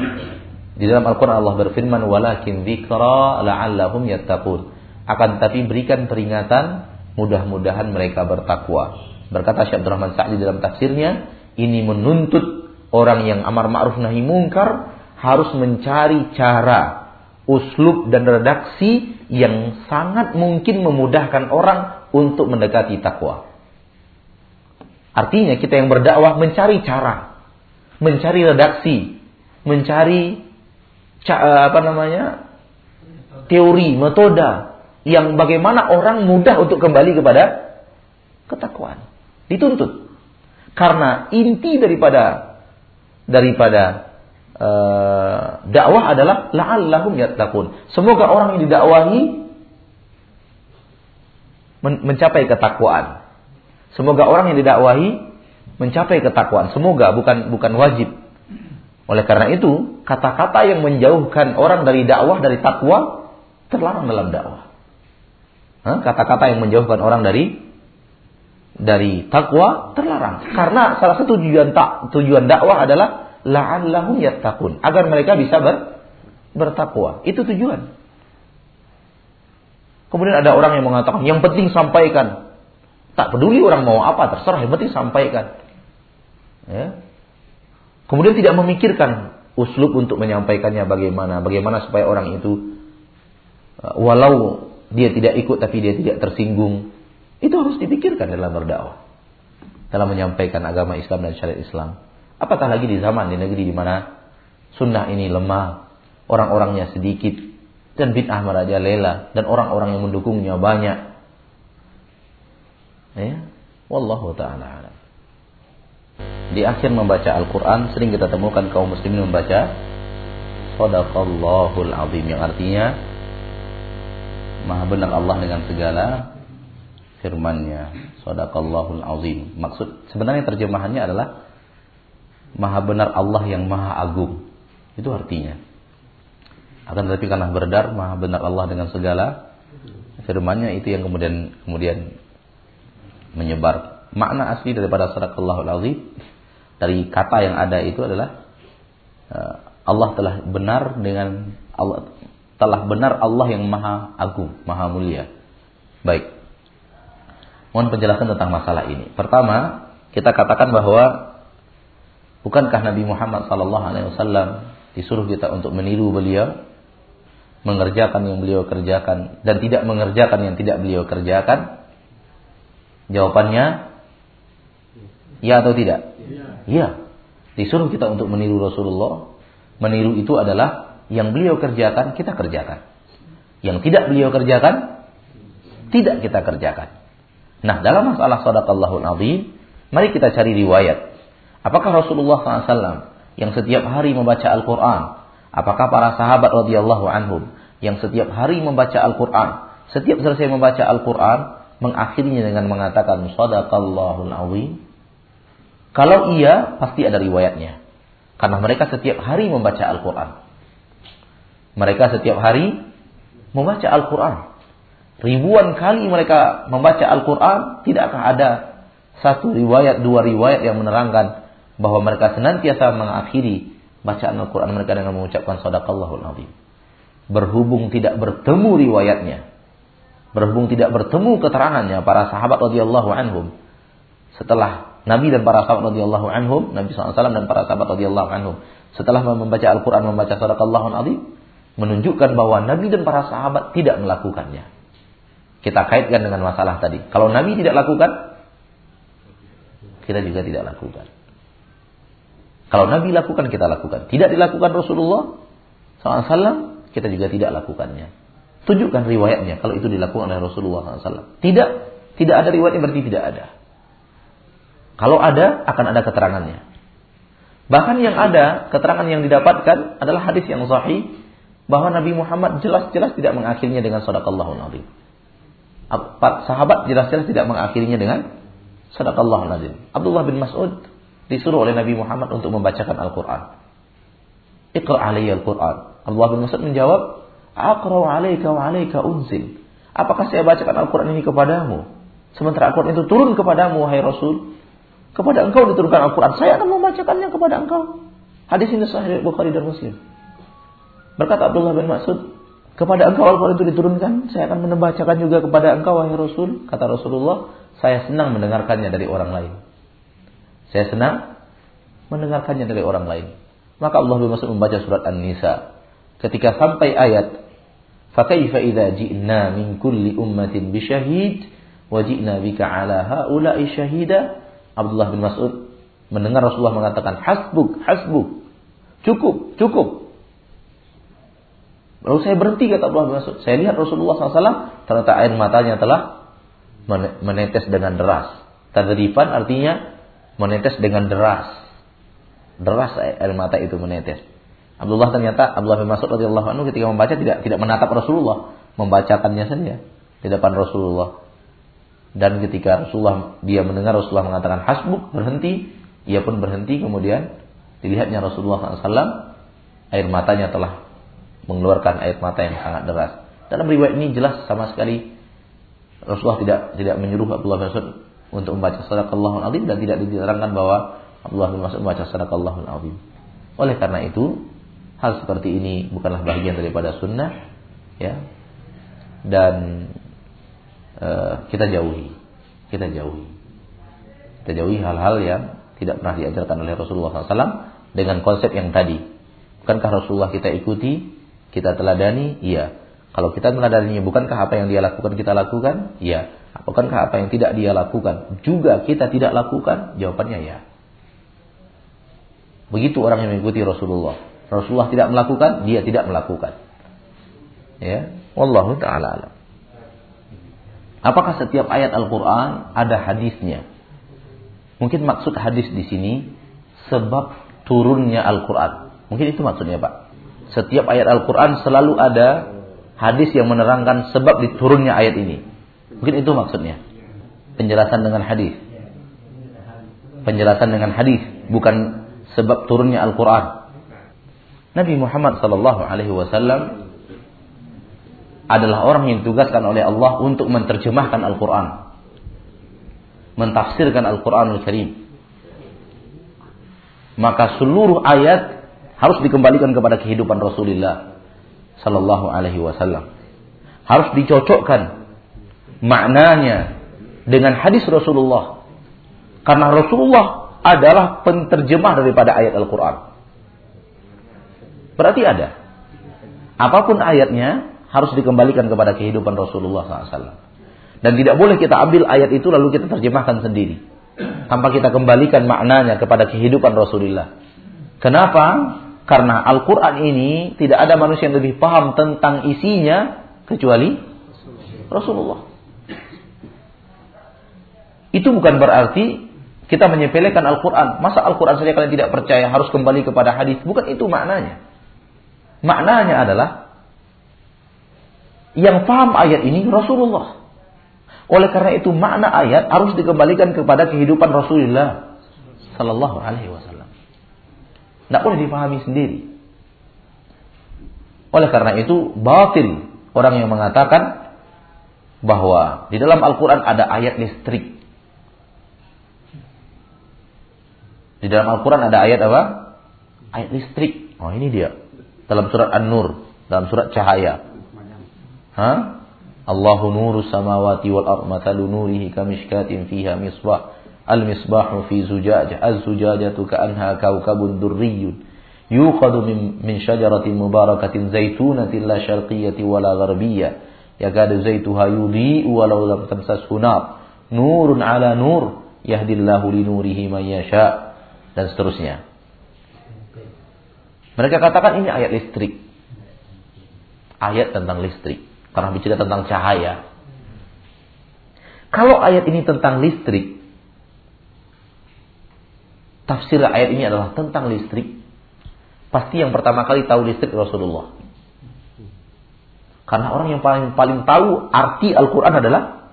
di dalam Al-Quran Allah berfirman walakin dzikra la'allahum yattaqun akan tapi berikan peringatan mudah-mudahan mereka bertakwa. Berkata Syekh Abdurrahman Sa'di dalam tafsirnya ini menuntut orang yang amar ma'ruf nahi mungkar harus mencari cara uslub dan redaksi yang sangat mungkin memudahkan orang untuk mendekati takwa. Artinya kita yang berdakwah mencari cara, mencari redaksi, mencari apa namanya? Teori, metode yang bagaimana orang mudah untuk kembali kepada ketakwaan. Dituntut. Karena inti daripada daripada uh, dakwah adalah la'allahum yattaqun. Semoga orang yang didakwahi men mencapai ketakwaan. Semoga orang yang didakwahi mencapai ketakwaan. Semoga bukan bukan wajib. Oleh karena itu, kata-kata yang menjauhkan orang dari dakwah dari takwa terlarang dalam dakwah. Kata-kata yang menjauhkan orang dari dari takwa terlarang. Karena salah satu tujuan tak tujuan dakwah adalah la'allahum yattaqun, agar mereka bisa ber, bertakwa. Itu tujuan. Kemudian ada orang yang mengatakan, yang penting sampaikan. Tak peduli orang mau apa, terserah, yang penting sampaikan. Ya. Kemudian tidak memikirkan uslub untuk menyampaikannya bagaimana, bagaimana supaya orang itu uh, walau dia tidak ikut tapi dia tidak tersinggung, itu harus dipikirkan dalam berdakwah. Dalam menyampaikan agama Islam dan syariat Islam. Apatah lagi di zaman di negeri di mana sunnah ini lemah, orang-orangnya sedikit, dan bid'ah merajalela, dan orang-orang yang mendukungnya banyak. Ya, wallahu taala Di akhir membaca Al-Quran sering kita temukan kaum muslimin membaca Sadaqallahul azim yang artinya Maha benar Allah dengan segala firman-Nya. Sadaqallahul azim. Maksud sebenarnya terjemahannya adalah Maha benar Allah yang maha agung. Itu artinya. Akan tetapi karena berdar maha benar Allah dengan segala firmannya itu yang kemudian kemudian menyebar makna asli daripada sadaqallahul azim dari kata yang ada itu adalah eh, Allah telah benar dengan Allah telah benar Allah yang maha agung, maha mulia. Baik. Mohon penjelasan tentang masalah ini. Pertama, kita katakan bahwa Bukankah Nabi Muhammad sallallahu alaihi wasallam disuruh kita untuk meniru beliau, mengerjakan yang beliau kerjakan dan tidak mengerjakan yang tidak beliau kerjakan? Jawabannya ya atau tidak? Iya. Disuruh kita untuk meniru Rasulullah. Meniru itu adalah yang beliau kerjakan kita kerjakan. Yang tidak beliau kerjakan tidak kita kerjakan. Nah, dalam masalah sadaqallahul azim, mari kita cari riwayat Apakah Rasulullah SAW yang setiap hari membaca Al-Quran? Apakah para sahabat radhiyallahu anhum yang setiap hari membaca Al-Quran? Setiap selesai membaca Al-Quran, mengakhirinya dengan mengatakan Sadaqallahul Azim. Kalau iya, pasti ada riwayatnya. Karena mereka setiap hari membaca Al-Quran. Mereka setiap hari membaca Al-Quran. Ribuan kali mereka membaca Al-Quran, tidakkah ada satu riwayat, dua riwayat yang menerangkan bahwa mereka senantiasa mengakhiri bacaan Al-Quran mereka dengan mengucapkan sadaqallahul azim. Berhubung tidak bertemu riwayatnya, berhubung tidak bertemu keterangannya para sahabat radhiyallahu anhum setelah Nabi dan para sahabat radhiyallahu anhum, Nabi SAW dan para sahabat radhiyallahu anhum setelah membaca Al-Quran membaca sadaqallahul azim menunjukkan bahwa Nabi dan para sahabat tidak melakukannya. Kita kaitkan dengan masalah tadi. Kalau Nabi tidak lakukan, kita juga tidak lakukan. Kalau Nabi lakukan, kita lakukan. Tidak dilakukan Rasulullah SAW, kita juga tidak lakukannya. Tunjukkan riwayatnya kalau itu dilakukan oleh Rasulullah SAW. Tidak, tidak ada riwayatnya berarti tidak ada. Kalau ada, akan ada keterangannya. Bahkan yang ada, keterangan yang didapatkan adalah hadis yang sahih bahwa Nabi Muhammad jelas-jelas tidak mengakhirinya dengan sadaqallahul azim. Sahabat jelas-jelas tidak mengakhirinya dengan sadaqallahul azim. Abdullah bin Mas'ud disuruh oleh Nabi Muhammad untuk membacakan Al-Qur'an. Iqra alayya Al-Qur'an. Abdullah bin Mas'ud menjawab, "Aqra alayka wa alayka unzil." Apakah saya bacakan Al-Qur'an ini kepadamu? Sementara Al-Qur'an itu turun kepadamu wahai Rasul. Kepada engkau diturunkan Al-Quran. Saya akan membacakannya kepada engkau. Hadis ini sahih Bukhari dan Muslim. Berkata Abdullah bin Mas'ud, kepada engkau Al-Quran itu diturunkan, saya akan membacakan juga kepada engkau wahai Rasul. Kata Rasulullah, saya senang mendengarkannya dari orang lain. Saya senang mendengarkannya dari orang lain. Maka Allah bin Mas'ud membaca surat An-Nisa. Ketika sampai ayat, فَكَيْفَ إِذَا جِئْنَا مِنْ كُلِّ أُمَّةٍ بِشَهِيدٍ وَجِئْنَا بِكَ عَلَى هَؤُلَاءِ شَهِيدًا Abdullah bin Mas'ud mendengar Rasulullah mengatakan hasbuk, hasbuk. Cukup, cukup. Lalu saya berhenti kata Abdullah bin Mas'ud. Saya lihat Rasulullah SAW ternyata air matanya telah menetes dengan deras. Tadrifan artinya menetes dengan deras. Deras air mata itu menetes. Abdullah ternyata Abdullah bin Mas'ud radhiyallahu anhu ketika membaca tidak tidak menatap Rasulullah, membacakannya saja di depan Rasulullah. Dan ketika Rasulullah dia mendengar Rasulullah mengatakan hasbuk berhenti, ia pun berhenti kemudian dilihatnya Rasulullah SAW air matanya telah mengeluarkan air mata yang sangat deras. Dalam riwayat ini jelas sama sekali Rasulullah tidak tidak menyuruh Abdullah bin Mas'ud untuk membaca sadaqallahul azim dan tidak diterangkan bahwa Abdullah bin Mas'ud membaca sadaqallahul azim. Oleh karena itu, hal seperti ini bukanlah bagian daripada sunnah ya. Dan Eh, kita jauhi. Kita jauhi. Kita jauhi hal-hal yang tidak pernah diajarkan oleh Rasulullah SAW dengan konsep yang tadi. Bukankah Rasulullah kita ikuti, kita teladani? Iya. Kalau kita meladaninya, bukankah apa yang dia lakukan kita lakukan? Iya. Bukankah apa yang tidak dia lakukan juga kita tidak lakukan? Jawabannya ya. Begitu orang yang mengikuti Rasulullah. Rasulullah tidak melakukan, dia tidak melakukan. Ya, wallahu taala alam. Apakah setiap ayat Al-Quran ada hadisnya? Mungkin maksud hadis di sini sebab turunnya Al-Quran. Mungkin itu maksudnya Pak. Setiap ayat Al-Quran selalu ada hadis yang menerangkan sebab diturunnya ayat ini. Mungkin itu maksudnya. Penjelasan dengan hadis. Penjelasan dengan hadis, bukan sebab turunnya Al-Quran. Nabi Muhammad Sallallahu Alaihi Wasallam adalah orang yang ditugaskan oleh Allah untuk menerjemahkan Al-Quran. Mentafsirkan Al-Quranul Karim. Maka seluruh ayat harus dikembalikan kepada kehidupan Rasulullah Sallallahu Alaihi Wasallam. Harus dicocokkan maknanya dengan hadis Rasulullah. Karena Rasulullah adalah penterjemah daripada ayat Al-Quran. Berarti ada. Apa pun ayatnya, harus dikembalikan kepada kehidupan Rasulullah SAW. Dan tidak boleh kita ambil ayat itu lalu kita terjemahkan sendiri. Tanpa kita kembalikan maknanya kepada kehidupan Rasulullah. Kenapa? Karena Al-Quran ini tidak ada manusia yang lebih paham tentang isinya kecuali Rasulullah. Itu bukan berarti kita menyepelekan Al-Quran. Masa Al-Quran saja kalian tidak percaya harus kembali kepada hadis. Bukan itu maknanya. Maknanya adalah yang paham ayat ini Rasulullah. Oleh karena itu makna ayat harus dikembalikan kepada kehidupan Rasulullah Sallallahu Alaihi Wasallam. Tidak boleh dipahami sendiri. Oleh karena itu batil orang yang mengatakan bahwa di dalam Al-Quran ada ayat listrik. Di dalam Al-Quran ada ayat apa? Ayat listrik. Oh ini dia. Dalam surat An-Nur. Dalam surat Cahaya. Ha? Allahu nuru samawati wal ard mathalu nurihi kamishkatin fiha misbah al misbahu fi zujajah. Az zujajatu ka'anha kawkabun durriyun. Yuqadu min, min syajaratin mubarakatin zaitunatin la syarqiyyati wala gharbiyyah yakadu zaituha yudhi'u walau lam tamsashu nar nurun ala nur yahdillahu li nurihi man yasha. Dan seterusnya. Mereka katakan ini ayat listrik. Ayat tentang listrik. Karena bicara tentang cahaya. Kalau ayat ini tentang listrik, tafsir ayat ini adalah tentang listrik, pasti yang pertama kali tahu listrik Rasulullah. Karena orang yang paling paling tahu arti Al-Quran adalah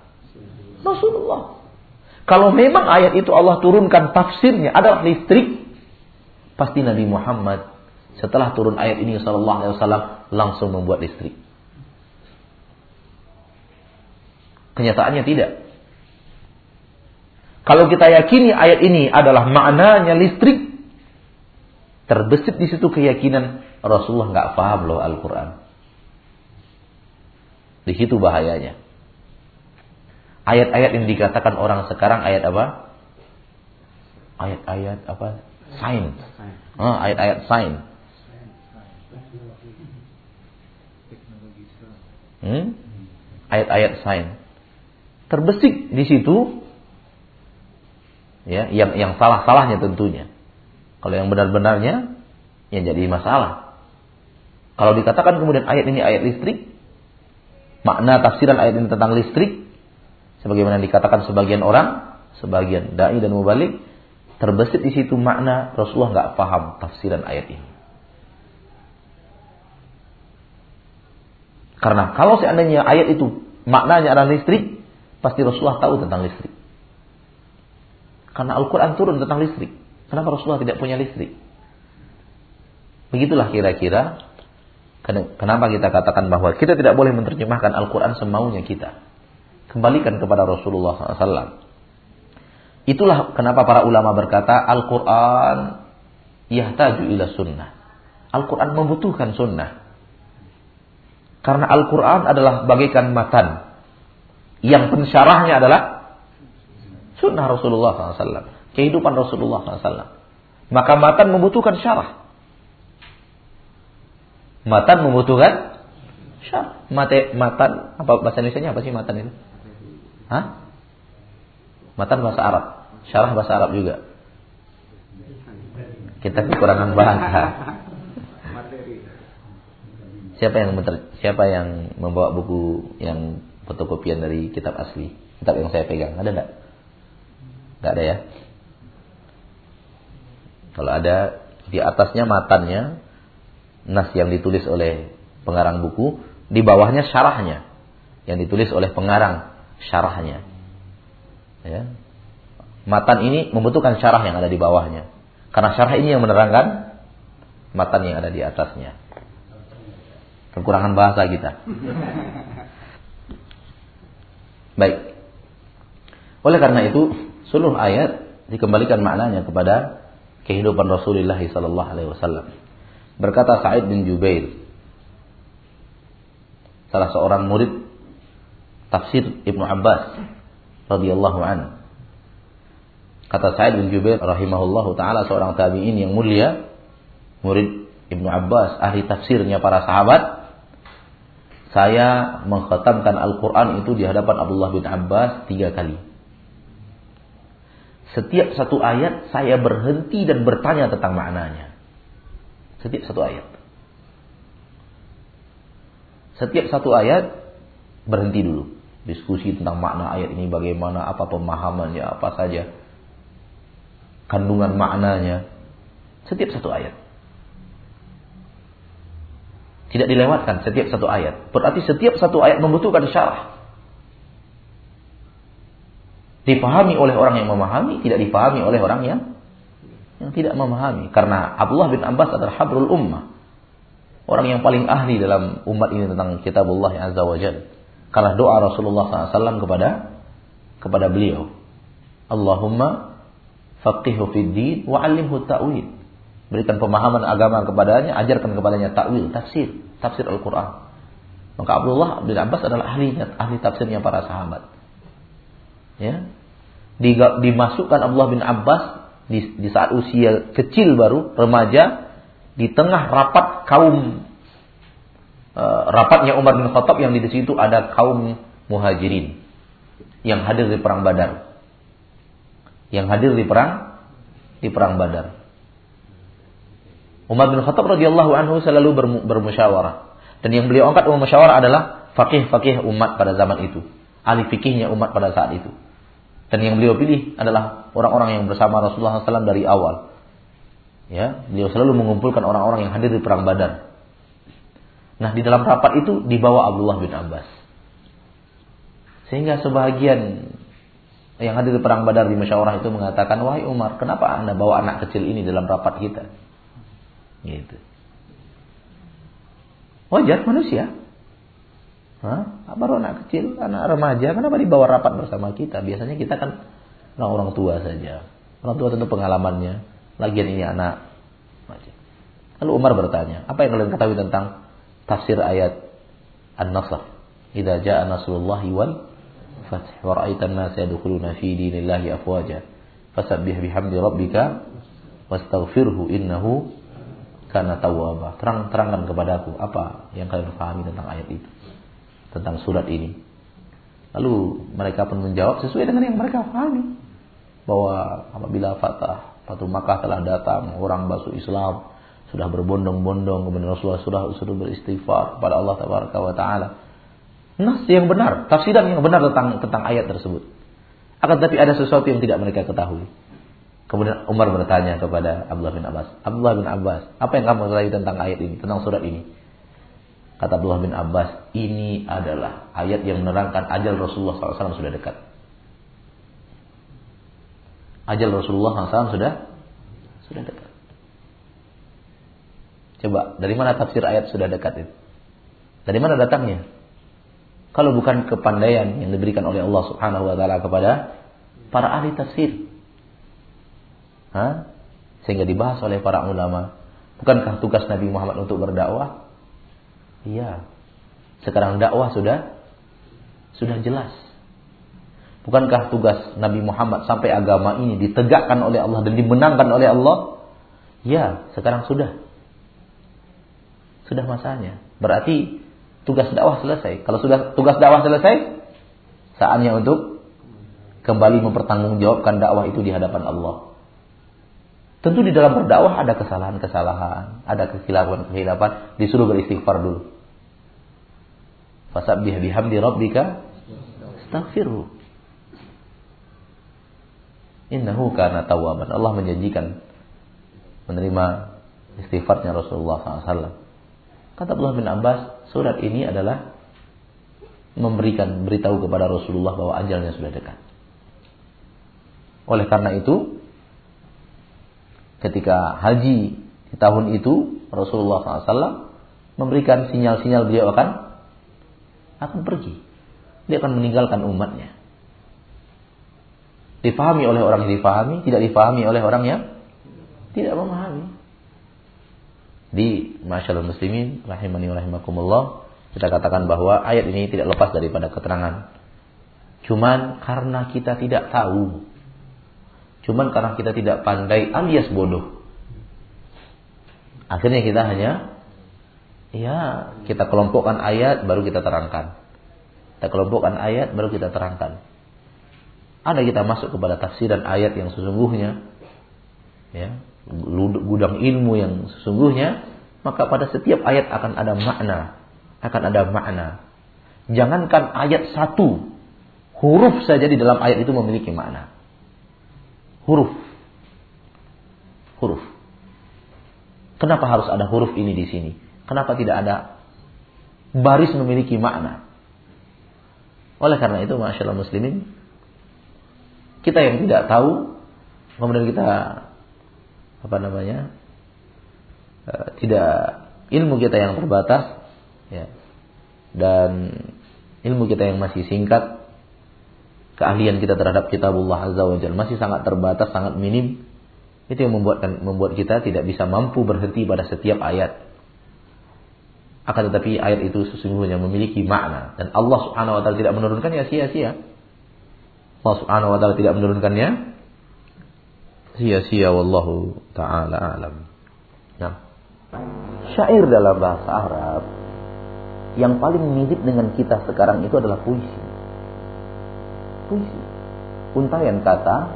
Rasulullah. Kalau memang ayat itu Allah turunkan tafsirnya adalah listrik, pasti Nabi Muhammad setelah turun ayat ini Sallallahu Alaihi Wasallam langsung membuat listrik. Kenyataannya tidak. Kalau kita yakini ayat ini adalah maknanya listrik, terbesit di situ keyakinan Rasulullah nggak paham loh Al-Quran. Di situ bahayanya. Ayat-ayat yang dikatakan orang sekarang ayat apa? Ayat-ayat apa? Sains. Oh, ayat-ayat sains. Hmm? Ayat-ayat sains. Terbesik di situ ya, yang yang salah-salahnya tentunya. Kalau yang benar-benarnya yang jadi masalah. Kalau dikatakan kemudian ayat ini ayat listrik, makna tafsiran ayat ini tentang listrik, sebagaimana dikatakan sebagian orang, sebagian dai dan mubalik, terbesit di situ makna Rasulullah nggak paham tafsiran ayat ini. Karena kalau seandainya ayat itu maknanya adalah listrik, pasti Rasulullah tahu tentang listrik. Karena Al-Quran turun tentang listrik. Kenapa Rasulullah tidak punya listrik? Begitulah kira-kira kenapa kita katakan bahwa kita tidak boleh menerjemahkan Al-Quran semaunya kita. Kembalikan kepada Rasulullah SAW. Itulah kenapa para ulama berkata Al-Quran yahtaju ila sunnah. Al-Quran membutuhkan sunnah. Karena Al-Quran adalah bagaikan matan. Yang pensyarahnya adalah sunnah Rasulullah SAW. Kehidupan Rasulullah SAW. Maka matan membutuhkan syarah. Matan membutuhkan syarah. Mate, matan, apa bahasa Indonesia apa sih matan itu? Hah? Matan bahasa Arab. Syarah bahasa Arab juga. Kita kekurangan bahasa. Siapa yang siapa yang membawa buku yang fotokopian dari kitab asli? Kitab yang saya pegang ada enggak? Enggak ada ya. Kalau ada di atasnya matannya nas yang ditulis oleh pengarang buku, di bawahnya syarahnya yang ditulis oleh pengarang syarahnya. Ya. Matan ini membutuhkan syarah yang ada di bawahnya. Karena syarah ini yang menerangkan matan yang ada di atasnya. Kekurangan bahasa kita. Baik. Oleh karena itu, seluruh ayat dikembalikan maknanya kepada kehidupan Rasulullah sallallahu alaihi wasallam. Berkata Sa'id bin Jubair, salah seorang murid tafsir Ibnu Abbas radhiyallahu an. Kata Sa'id bin Jubair rahimahullahu taala seorang tabi'in yang mulia, murid Ibnu Abbas, ahli tafsirnya para sahabat. Saya mengkhatamkan Al-Quran itu di hadapan Abdullah bin Abbas tiga kali. Setiap satu ayat saya berhenti dan bertanya tentang maknanya. Setiap satu ayat. Setiap satu ayat berhenti dulu diskusi tentang makna ayat ini bagaimana, apa pemahamannya, apa saja kandungan maknanya setiap satu ayat. Tidak dilewatkan setiap satu ayat. Berarti setiap satu ayat membutuhkan syarah. Dipahami oleh orang yang memahami, tidak dipahami oleh orang yang yang tidak memahami. Karena Abdullah bin Abbas adalah habrul ummah. Orang yang paling ahli dalam umat ini tentang kitabullah azza wa jalla. Karena doa Rasulullah SAW kepada kepada beliau. Allahumma faqihu fid din wa 'allimhu ta'wil. Berikan pemahaman agama kepadanya, ajarkan kepadanya takwil, tafsir, tafsir Al-Qur'an. Maka Abdullah bin Abbas adalah ahlinya, ahli tafsirnya para sahabat. Ya. Dimasukkan Abdullah bin Abbas di, di saat usia kecil baru, remaja, di tengah rapat kaum Eh, rapatnya Umar bin Khattab yang di situ ada kaum muhajirin yang hadir di perang Badar. Yang hadir di perang di perang Badar. Umar bin Khattab radhiyallahu anhu selalu bermusyawarah. Dan yang beliau angkat musyawarah adalah fakih-fakih umat pada zaman itu. Ahli fikihnya umat pada saat itu. Dan yang beliau pilih adalah orang-orang yang bersama Rasulullah SAW dari awal. Ya, beliau selalu mengumpulkan orang-orang yang hadir di perang Badar. Nah, di dalam rapat itu dibawa Abdullah bin Abbas. Sehingga sebagian yang hadir di perang Badar di musyawarah itu mengatakan, "Wahai Umar, kenapa Anda bawa anak kecil ini dalam rapat kita?" Gitu. Wajar manusia. Hah? Baru anak kecil, anak remaja, kenapa dibawa rapat bersama kita? Biasanya kita kan orang, orang tua saja. Orang tua tentu pengalamannya. Lagian ini anak. Lalu Umar bertanya, apa yang kalian ketahui tentang tafsir ayat An-Nasr? Idza jaa nasrullahi wal fath wa ra'aitan nas yadkhuluna fi dinillahi afwaja. Fasabbih bihamdi rabbika wastaghfirhu innahu kana tawwaba. Terang terangkan kepadaku apa yang kalian pahami tentang ayat itu tentang surat ini. Lalu mereka pun menjawab sesuai dengan yang mereka pahami bahwa apabila fatah Fatu Makkah telah datang, orang masuk Islam sudah berbondong-bondong kemudian Rasulullah sudah sudah beristighfar kepada Allah wa taala. Nas yang benar, tafsiran yang benar tentang tentang ayat tersebut. Akan tapi ada sesuatu yang tidak mereka ketahui. Kemudian Umar bertanya kepada Abdullah bin Abbas, Abdullah bin Abbas, apa yang kamu ketahui tentang ayat ini, tentang surat ini? Kata Abdullah bin Abbas, ini adalah ayat yang menerangkan ajal Rasulullah SAW sudah dekat. Ajal Rasulullah SAW sudah sudah dekat. Coba, dari mana tafsir ayat sudah dekat itu? Dari mana datangnya? Kalau bukan kepandaian yang diberikan oleh Allah Subhanahu wa taala kepada para ahli tafsir. Hah? Sehingga dibahas oleh para ulama. Bukankah tugas Nabi Muhammad untuk berdakwah? Iya. Sekarang dakwah sudah sudah jelas. Bukankah tugas Nabi Muhammad sampai agama ini ditegakkan oleh Allah dan dimenangkan oleh Allah? Ya, sekarang sudah. Sudah masanya. Berarti tugas dakwah selesai. Kalau sudah tugas dakwah selesai, saatnya untuk kembali mempertanggungjawabkan dakwah itu di hadapan Allah. Tentu di dalam berdakwah ada kesalahan-kesalahan, ada kekhilafan-kekhilafan, disuruh beristighfar dulu. Fasabbih bihamdi rabbika astaghfirhu. Innahu kana tawwaban. Allah menjanjikan menerima istighfarnya Rasulullah SAW. Kata Abdullah bin Abbas, surat ini adalah memberikan beritahu kepada Rasulullah bahwa ajalnya sudah dekat. Oleh karena itu, ketika haji di tahun itu Rasulullah SAW memberikan sinyal-sinyal beliau akan akan pergi. Dia akan meninggalkan umatnya. Difahami oleh orang yang difahami, tidak difahami oleh orang yang tidak memahami. Di masyaallah muslimin rahimani rahimakumullah, kita katakan bahwa ayat ini tidak lepas daripada keterangan. Cuman karena kita tidak tahu Cuman karena kita tidak pandai alias bodoh. Akhirnya kita hanya ya kita kelompokkan ayat baru kita terangkan. Kita kelompokkan ayat baru kita terangkan. Ada kita masuk kepada tafsiran ayat yang sesungguhnya ya, gudang ilmu yang sesungguhnya, maka pada setiap ayat akan ada makna, akan ada makna. Jangankan ayat satu, huruf saja di dalam ayat itu memiliki makna huruf. Huruf. Kenapa harus ada huruf ini di sini? Kenapa tidak ada baris memiliki makna? Oleh karena itu, masya Allah muslimin, kita yang tidak tahu, kemudian kita apa namanya, e, tidak ilmu kita yang terbatas, ya, dan ilmu kita yang masih singkat, keahlian kita terhadap kitabullah azza wa jalla masih sangat terbatas, sangat minim, itu yang membuatkan membuat kita tidak bisa mampu berhenti pada setiap ayat. Akan tetapi ayat itu sesungguhnya memiliki makna dan Allah Subhanahu wa taala tidak menurunkannya sia-sia. Allah Subhanahu wa taala tidak menurunkannya sia-sia wallahu taala alam. Nah, syair dalam bahasa Arab yang paling mirip dengan kita sekarang itu adalah puisi puisi. Untayan kata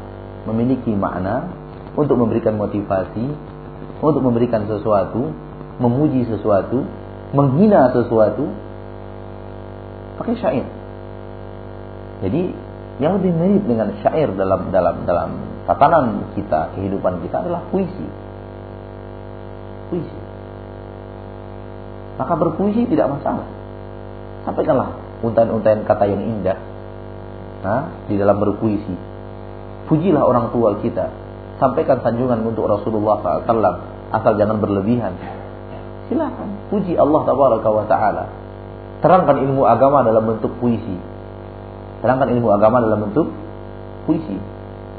memiliki makna untuk memberikan motivasi, untuk memberikan sesuatu, memuji sesuatu, menghina sesuatu, pakai syair. Jadi Yang lebih mirip dengan syair dalam dalam dalam tatanan kita, kehidupan kita adalah puisi. Puisi. Maka berpuisi tidak masalah. Sampaikanlah untayan-untayan kata yang indah di dalam berpuisi. Pujilah orang tua kita. Sampaikan sanjungan untuk Rasulullah SAW. Asal jangan berlebihan. Silakan puji Allah Taala. Terangkan ilmu agama dalam bentuk puisi Terangkan ilmu agama dalam bentuk puisi.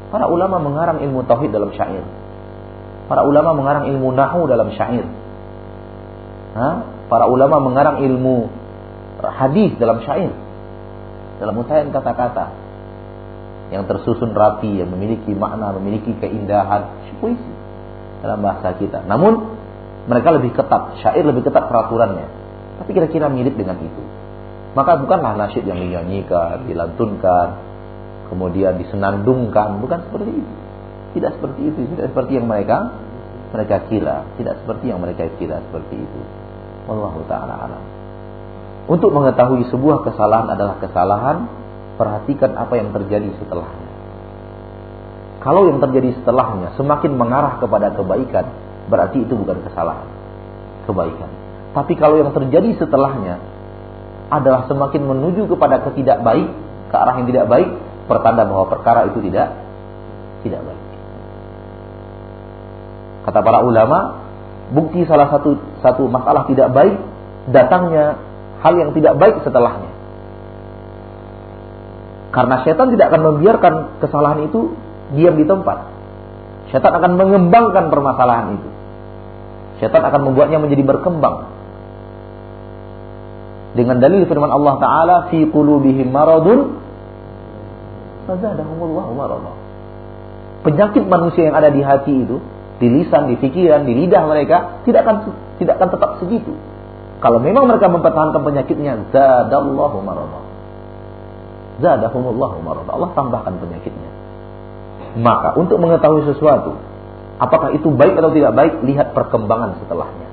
Para ulama mengarang ilmu tauhid dalam syair. Para ulama mengarang ilmu nahu dalam syair. Hah? Para ulama mengarang ilmu hadis dalam syair. Dalam untayan kata-kata yang tersusun rapi, yang memiliki makna, memiliki keindahan, puisi dalam bahasa kita. Namun mereka lebih ketat, syair lebih ketat peraturannya. Tapi kira-kira mirip dengan itu. Maka bukanlah nasyid yang dinyanyikan, dilantunkan, kemudian disenandungkan, bukan seperti itu. Tidak seperti itu, tidak seperti yang mereka mereka kira, tidak seperti yang mereka kira seperti itu. Wallahu taala alam. Untuk mengetahui sebuah kesalahan adalah kesalahan, perhatikan apa yang terjadi setelahnya. Kalau yang terjadi setelahnya semakin mengarah kepada kebaikan, berarti itu bukan kesalahan, kebaikan. Tapi kalau yang terjadi setelahnya adalah semakin menuju kepada ketidak baik, ke arah yang tidak baik, pertanda bahwa perkara itu tidak tidak baik. Kata para ulama, bukti salah satu satu masalah tidak baik datangnya hal yang tidak baik setelahnya. Karena setan tidak akan membiarkan kesalahan itu diam di tempat. Setan akan mengembangkan permasalahan itu. Setan akan membuatnya menjadi berkembang dengan dalil firman Allah taala fi qulubihim maradun fazadahumullahu marada. Penyakit manusia yang ada di hati itu, di lisan, di pikiran, di lidah mereka tidak akan tidak akan tetap segitu. Kalau memang mereka mempertahankan penyakitnya, zadallahu marada. Zadahumullahu marada. Allah tambahkan penyakitnya. Maka untuk mengetahui sesuatu, apakah itu baik atau tidak baik, lihat perkembangan setelahnya.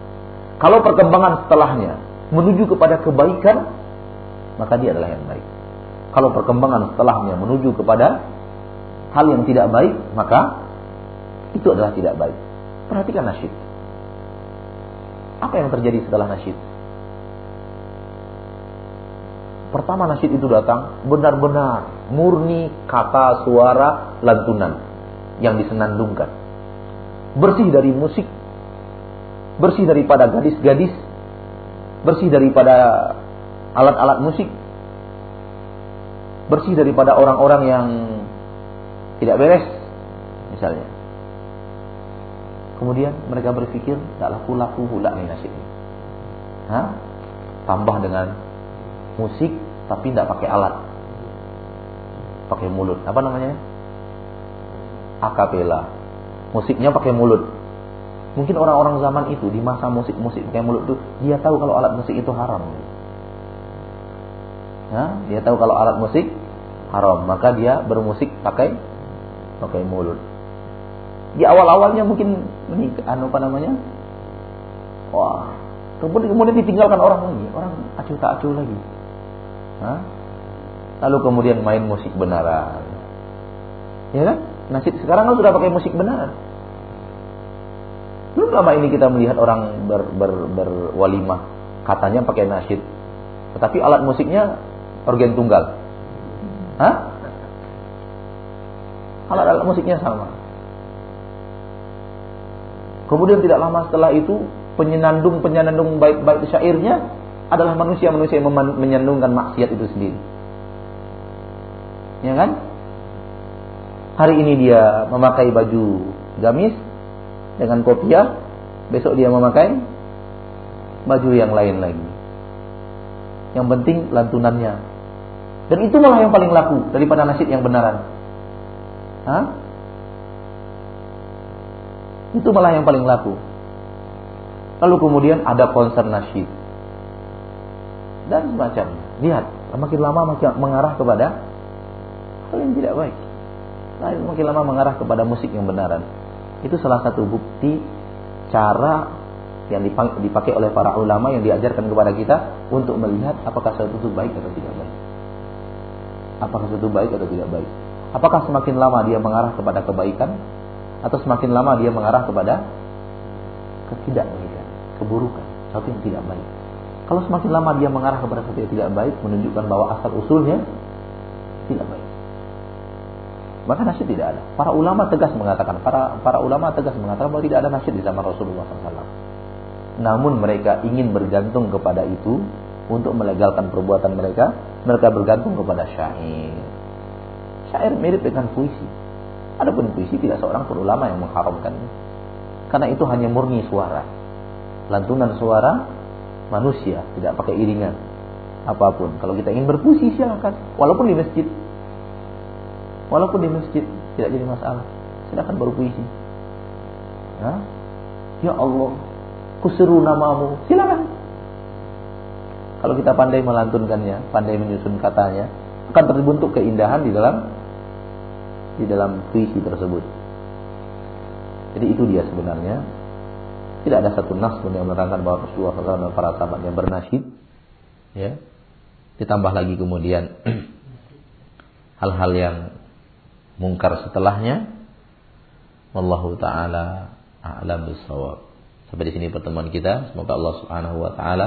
Kalau perkembangan setelahnya menuju kepada kebaikan, maka dia adalah yang baik. Kalau perkembangan setelahnya menuju kepada hal yang tidak baik, maka itu adalah tidak baik. Perhatikan nasyid. Apa yang terjadi setelah nasyid? Pertama nasyid itu datang benar-benar murni kata, suara, lantunan yang disenandungkan. Bersih dari musik, bersih daripada gadis-gadis bersih daripada alat-alat musik, bersih daripada orang-orang yang tidak beres, misalnya. Kemudian mereka berpikir, tak laku-laku pula nih nasib ini. Hah? Tambah dengan musik, tapi tidak pakai alat. Pakai mulut. Apa namanya? Akapela. Musiknya pakai mulut. Mungkin orang-orang zaman itu di masa musik-musik kayak mulut itu dia tahu kalau alat musik itu haram. Ya, dia tahu kalau alat musik haram, maka dia bermusik pakai pakai mulut. Di awal-awalnya mungkin ini anu apa namanya? Wah, kemudian kemudian ditinggalkan orang lagi, orang acuh tak acuh lagi. Hah? Lalu kemudian main musik benaran. Ya kan? Nasib sekarang kan sudah pakai musik benaran. Belum lama ini kita melihat orang ber, ber, berwalimah, katanya pakai nasyid. Tetapi alat musiknya organ tunggal. Hah? Alat-alat musiknya sama. Kemudian tidak lama setelah itu penyenandung-penyenandung baik-baik syairnya adalah manusia-manusia yang menyandungkan maksiat itu sendiri. Ya kan? Hari ini dia memakai baju gamis, dengan kopiah, besok dia memakai baju yang lain lagi. Yang penting lantunannya. Dan itu malah yang paling laku daripada nasib yang benaran. Hah? Itu malah yang paling laku. Lalu kemudian ada konser nasyid. Dan semacamnya. Lihat, makin lama makin mengarah kepada hal yang tidak baik. Makin lama mengarah kepada musik yang benaran. Itu salah satu bukti cara yang dipakai oleh para ulama yang diajarkan kepada kita untuk melihat apakah sesuatu itu baik atau tidak baik. apakah itu baik atau tidak baik. Apakah semakin lama dia mengarah kepada kebaikan atau semakin lama dia mengarah kepada ketidakbaikan, keburukan, sesuatu yang tidak baik. Kalau semakin lama dia mengarah kepada sesuatu yang tidak baik, menunjukkan bahwa asal usulnya tidak baik. Maka nasyid tidak ada. Para ulama tegas mengatakan, para para ulama tegas mengatakan bahwa tidak ada nasyid di zaman Rasulullah SAW. Namun mereka ingin bergantung kepada itu untuk melegalkan perbuatan mereka. Mereka bergantung kepada syair. Syair mirip dengan puisi. Adapun puisi tidak seorang pun ulama yang mengharamkannya. Karena itu hanya murni suara. Lantunan suara manusia, tidak pakai iringan apa pun. Kalau kita ingin berpuisi silakan, walaupun di masjid. Walaupun di masjid tidak jadi masalah. Silakan berpuisi. Ya, ya Allah, kuseru namamu. Silakan. Kalau kita pandai melantunkannya, pandai menyusun katanya, akan terbentuk keindahan di dalam di dalam puisi tersebut. Jadi itu dia sebenarnya. Tidak ada satu nas pun yang menerangkan bahwa Rasulullah SAW dan para sahabatnya bernasyid. Ya. Ditambah lagi kemudian hal-hal yang mungkar setelahnya. Wallahu taala a'lam bissawab. Sampai di sini pertemuan kita. Semoga Allah Subhanahu wa taala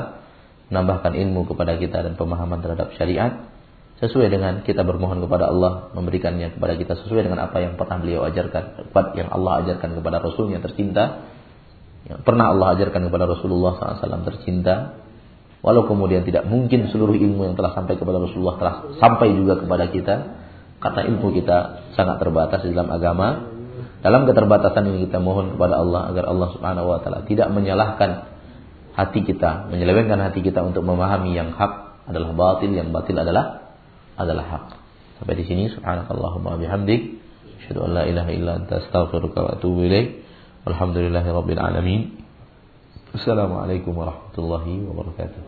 menambahkan ilmu kepada kita dan pemahaman terhadap syariat sesuai dengan kita bermohon kepada Allah memberikannya kepada kita sesuai dengan apa yang pernah beliau ajarkan, yang Allah ajarkan kepada Rasulnya tercinta, yang pernah Allah ajarkan kepada Rasulullah SAW tercinta, walau kemudian tidak mungkin seluruh ilmu yang telah sampai kepada Rasulullah telah sampai juga kepada kita, karena ilmu kita sangat terbatas di dalam agama. Dalam keterbatasan ini kita mohon kepada Allah agar Allah Subhanahu wa taala tidak menyalahkan hati kita, menyelewengkan hati kita untuk memahami yang hak adalah batil, yang batil adalah adalah hak. Sampai di sini subhanakallahumma bihamdik asyhadu an la ilaha illa anta astaghfiruka wa atubu ilaik. الحمد لله رب العالمين. السلام عليكم ورحمة الله وبركاته.